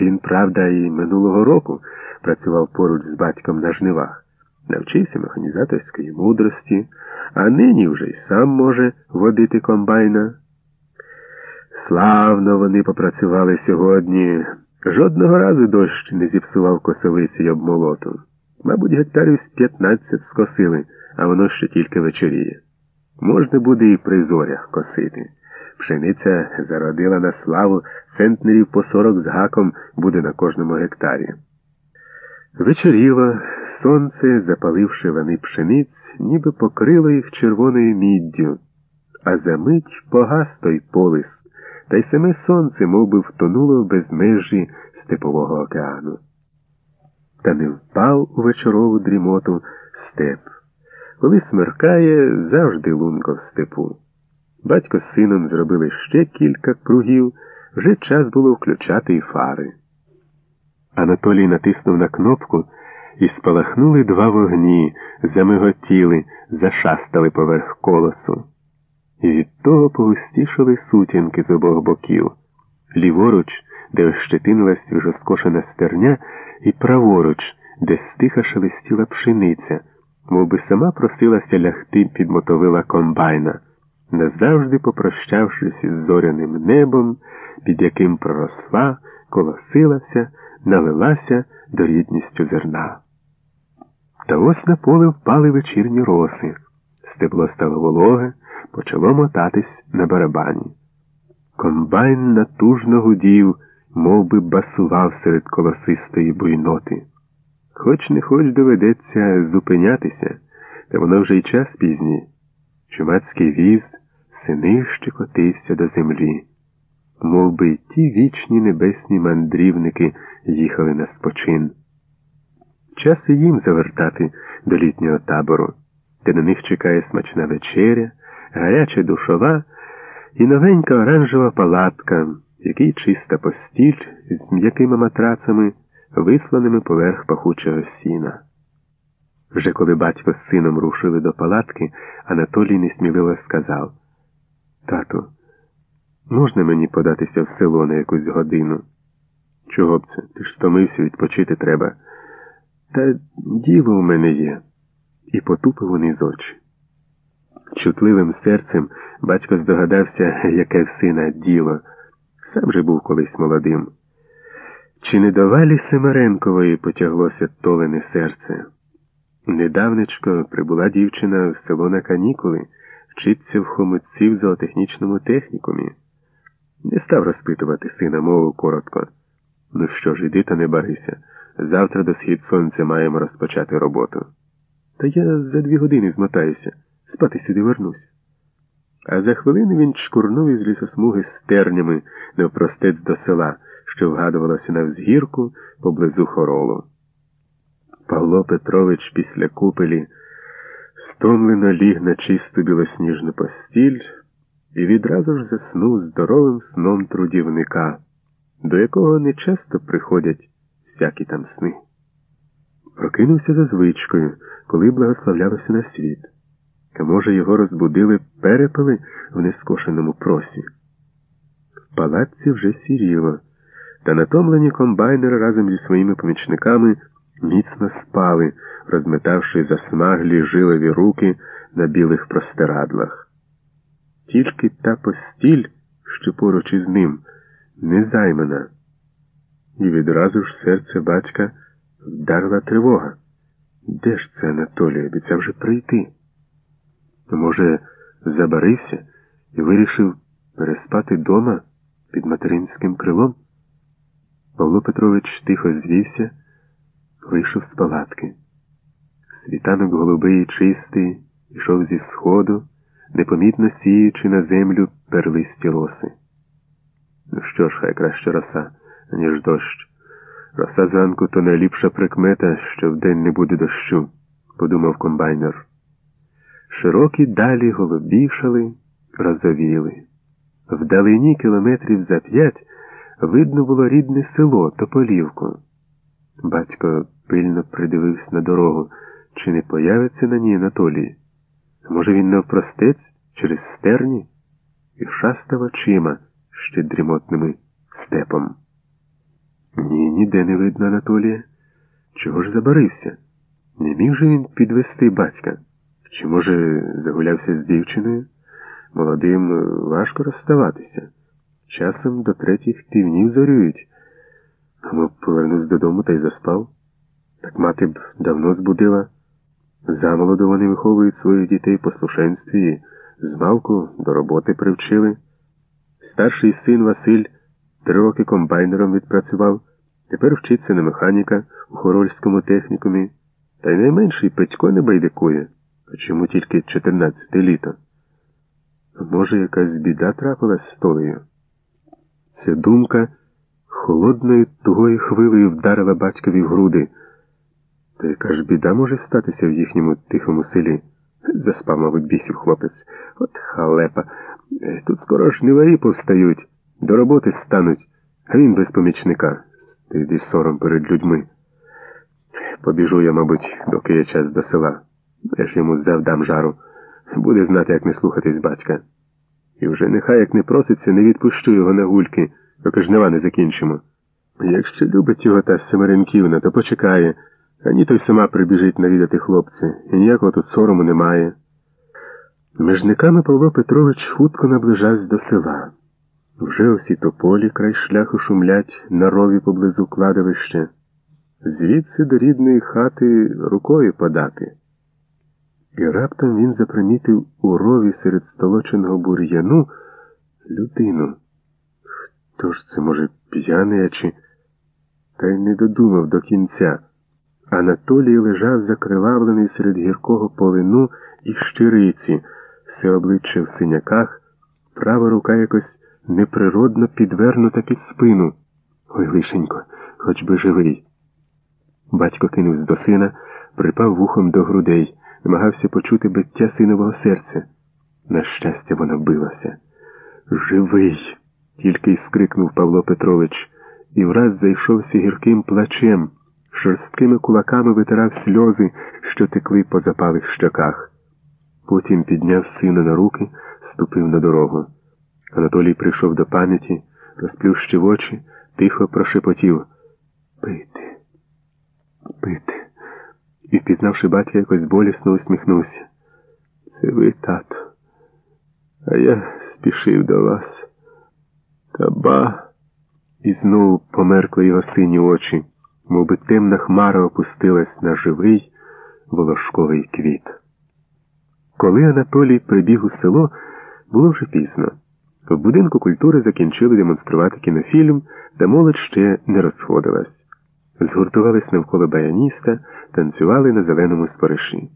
Він, правда, і минулого року працював поруч з батьком на жнивах, навчився механізаторської мудрості, а нині вже й сам може водити комбайна. Славно вони попрацювали сьогодні. Жодного разу дощ не зіпсував косовиці й обмолоту. Мабуть, гектарів з 15 скосили, а воно ще тільки вечоріє. Можна буде і при зорях косити. Пшениця зародила на славу центнерів по сорок з гаком буде на кожному гектарі. Вечоріло, сонце, запаливши вани пшениць, ніби покрило їх червоною міддю, а за мить погас той полис, та й саме сонце мов би, втонуло в безмежі степового океану. Та не впав у вечорову дрімоту степ. Коли смеркає, завжди лунко в степу. Батько з сином зробили ще кілька кругів, вже час було включати й фари. Анатолій натиснув на кнопку і спалахнули два вогні, замиготіли, зашастали поверх колосу. І від того погустішали сутінки з обох боків, ліворуч, де ощетинилась свіжоскошена стерня, і праворуч, де стиха шелестіла пшениця, мов би сама просилася лягти під мотовила комбайна, назавжди попрощавшись із зоряним небом, під яким проросла, колосилася, налилася до рідністю зерна. Та ось на поле впали вечірні роси, стебло стало вологе, почало мотатись на барабані. Комбайн натужно гудів, мов би басував серед колосистої буйноти. Хоч не хоч доведеться зупинятися, та воно вже й час пізній. Чумацький віз синижче котився до землі, мов би ті вічні небесні мандрівники їхали на спочин. Час і їм завертати до літнього табору, де на них чекає смачна вечеря, гаряча душова і новенька оранжева палатка, в якій чиста постіль з м'якими матрацами, висланими поверх пахучого сіна. Вже коли батько з сином рушили до палатки, Анатолій несміливо сказав Тату, можна мені податися в село на якусь годину? Чого б це? Ти ж стомився, відпочити треба. Та діло у мене є. І потупив униз очі. Чутливим серцем батько здогадався, яке в сина діло. Сам же був колись молодим. Чи не до Валі Семеренкової потяглося толене серце? Недавнечко прибула дівчина в село на канікули, вчиться в хомутці в зоотехнічному технікумі. Не став розпитувати сина мову коротко. Ну що ж, іди та не барися. Завтра до схід сонця маємо розпочати роботу. Та я за дві години змотаюся, спати сюди вернусь. А за хвилину він чкурнув із лісосмуги з тернями навпростець до села, що вгадувалося на взгірку поблизу хоролу. Павло Петрович після купелі стомлено ліг на чисту білосніжну постіль і відразу ж заснув здоровим сном трудівника, до якого не часто приходять всякі там сни. Прокинувся за звичкою, коли благословлялося на світ. А може, його розбудили перепели в нескошеному просі. В палаці вже сіріло, та натомлені комбайнери разом зі своїми помічниками міцно спали, розметавши засмаглі жилові руки на білих простирадлах. Тільки та постіль, що поруч із ним, не займана. І відразу ж серце батька вдарила тривога. Де ж це Анатолій обіцяв же прийти? Може, забарився і вирішив переспати дома під материнським крилом? Павло Петрович тихо звівся, вийшов з палатки. Світанок голубий і чистий йшов зі сходу, непомітно сіючи на землю перлисті роси. Ну що ж, хай краще роса, ніж дощ. Роса зранку то найліпша прикмета, що вдень не буде дощу, подумав комбайнер. Широкі далі голубішали, розовіли. Вдалині кілометрів за п'ять видно було рідне село Тополівку. Батько пильно придивився на дорогу, чи не появиться на ній Анатолій. Може, він навпростець через стерні і шастав очима ще дрімотними степом. Ні. ніде не видно Анатолія. Чого ж забарився? Не міг же він підвести батька? Чи, може, загулявся з дівчиною? Молодим е, важко розставатися. Часом до третіх півнів зорюють. А повернувся додому та й заспав. Так мати б давно збудила. Замолоду вони виховують своїх дітей послушенстві, змалку до роботи привчили. Старший син Василь три роки комбайнером відпрацював, тепер вчиться на механіка у хорольському технікумі, та й найменший Петько не байдикує, а чому тільки 14 літо. Може, якась біда трапилась з толею? Ця думка холодною тугою хвилею вдарила батькові в груди. Та яка ж біда може статися в їхньому тихому селі? Заспав, мабуть, бісів хлопець. От халепа. Е, тут скоро ж ниварі повстають, до роботи стануть, а він без помічника. Стиді сором перед людьми. Побіжу я, мабуть, доки є час до села. Я ж йому завдам жару. Буде знати, як не слухатись батька. І вже нехай як не проситься, не відпущу його на гульки, доки жнива не закінчимо. Якщо любить його та Семеренківна, то почекає. Ані той сама прибіжить навідати хлопці, і ніякого тут сорому немає. Межниками Павло Петрович хутко наближався до села. Вже усі тополі край шляху шумлять на рові поблизу кладовища. Звідси до рідної хати рукою подати. І раптом він запримітив у рові серед столоченого бур'яну людину. Хто ж це, може, п'яний, чи та й не додумав до кінця. Анатолій лежав закривавлений серед гіркого полину і щириці, все обличчя в синяках, права рука якось неприродно підвернута під спину. Ой, лишенько, хоч би живий. Батько кинувся до сина, припав вухом до грудей, намагався почути биття синового серця. На щастя, воно билося. Живий, тільки й скрикнув Павло Петрович, і враз зайшовся гірким плачем шорсткими кулаками витирав сльози, що текли по запалих щоках. Потім підняв сина на руки, ступив на дорогу. Анатолій прийшов до пам'яті, розплющив очі, тихо прошепотів Пити, пити. І, впізнавши батька, якось болісно усміхнувся. Це ви, тато, а я спішив до вас. Та ба. І знову померкли його сині очі мов би темна хмара опустилась на живий волошковий квіт. Коли Анатолій прибіг у село, було вже пізно. В будинку культури закінчили демонструвати кінофільм, та молодь ще не розходилась. Згуртувались навколо баяніста, танцювали на зеленому спориші.